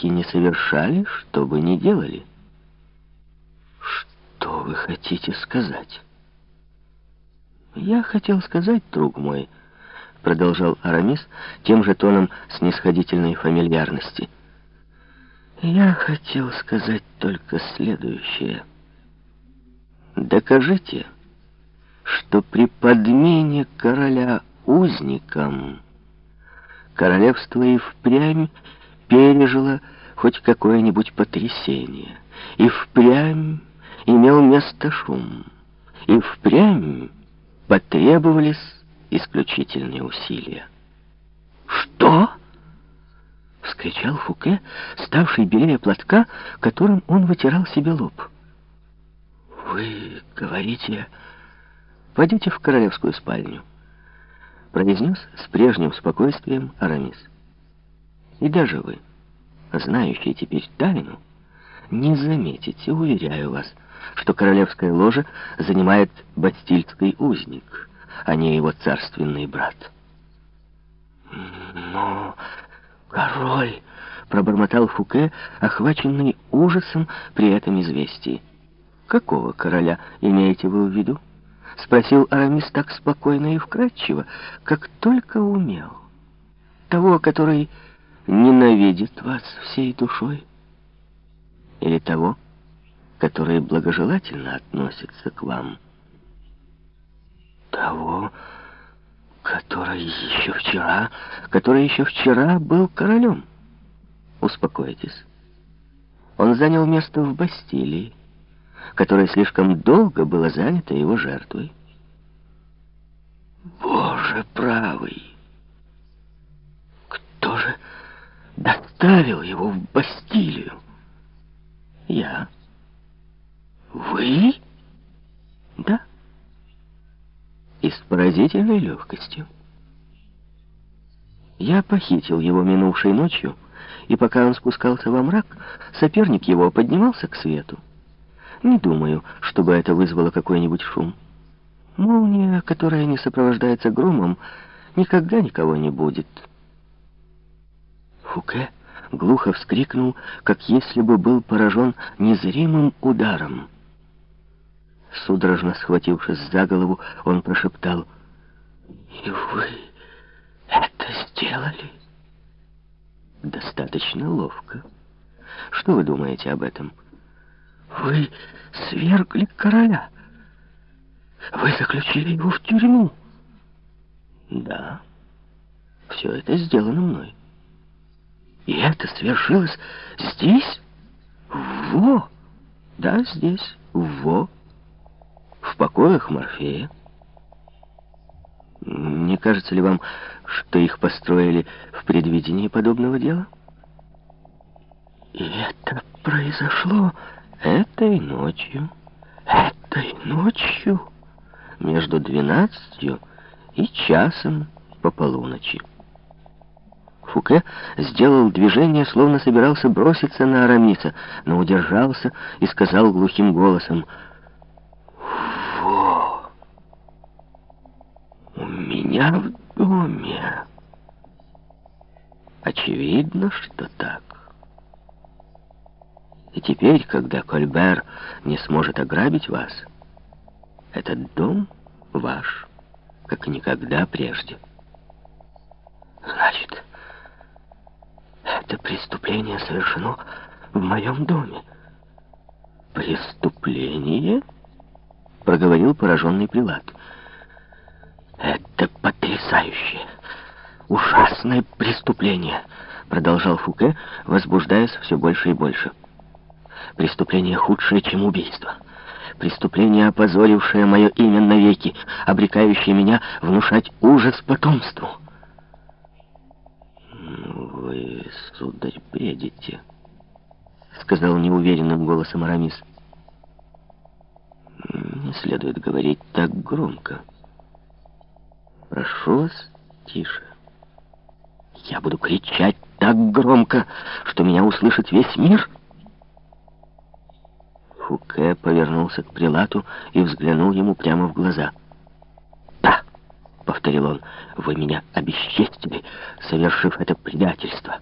поступки не совершали, что бы ни делали. Что вы хотите сказать? Я хотел сказать, друг мой, продолжал Арамис тем же тоном снисходительной фамильярности. Я хотел сказать только следующее. Докажите, что при подмене короля узником королевство и впрямь пережило хоть какое-нибудь потрясение, и впрямь имел место шум, и впрямь потребовались исключительные усилия. «Что?» — вскричал Фуке, ставший белее платка, которым он вытирал себе лоб. «Вы говорите...» «Пойдите в королевскую спальню», — произнес с прежним спокойствием Арамис. «И даже вы, знающие теперь тайну, не заметите, уверяю вас, что королевская ложа занимает бастильский узник, а не его царственный брат». «Но король...» — пробормотал Фуке, охваченный ужасом при этом известии. «Какого короля имеете вы в виду?» — спросил Арамис так спокойно и вкратчиво, как только умел. «Того, который ненавидит вас всей душой? Или того, который благожелательно относится к вам?» «Того, который еще вчера, который еще вчера был королем. Успокойтесь. Он занял место в Бастилии которое слишком долго было занято его жертвой. Боже правый! Кто же доставил его в Бастилию? Я. Вы? Да. И с поразительной легкостью. Я похитил его минувшей ночью, и пока он спускался во мрак, соперник его поднимался к свету. Не думаю, чтобы это вызвало какой-нибудь шум. Молния, которая не сопровождается громом, никогда никого не будет. Фуке глухо вскрикнул, как если бы был поражен незримым ударом. Судорожно схватившись за голову, он прошептал, «И вы это сделали?» «Достаточно ловко. Что вы думаете об этом?» Вы свергли короля. Вы заключили его в тюрьму. Да, все это сделано мной. Это свершилось здесь? Во! Да, здесь, во. В покоях Морфея. Не кажется ли вам, что их построили в предвидении подобного дела? И это произошло Этой ночью, этой ночью, между двенадцатью и часом по полуночи. Фуке сделал движение, словно собирался броситься на Арамиса, но удержался и сказал глухим голосом, «Во! У меня в доме!» Очевидно, что так. И теперь, когда Кольбер не сможет ограбить вас, этот дом ваш, как никогда прежде. Значит, это преступление совершено в моем доме. Преступление? Проговорил пораженный Прилад. Это потрясающее, ужасное преступление, продолжал Фуке, возбуждаясь все больше и больше. Преступление худшее, чем убийство. Преступление, опозорившее мое имя навеки, обрекающее меня внушать ужас потомству. «Вы, сударь, бредите», — сказал неуверенным голосом Арамис. «Не следует говорить так громко. Прошу вас, тише. Я буду кричать так громко, что меня услышит весь мир». Фуке повернулся к Прилату и взглянул ему прямо в глаза. Повторил он, — «вы меня обесчестили, совершив это предательство».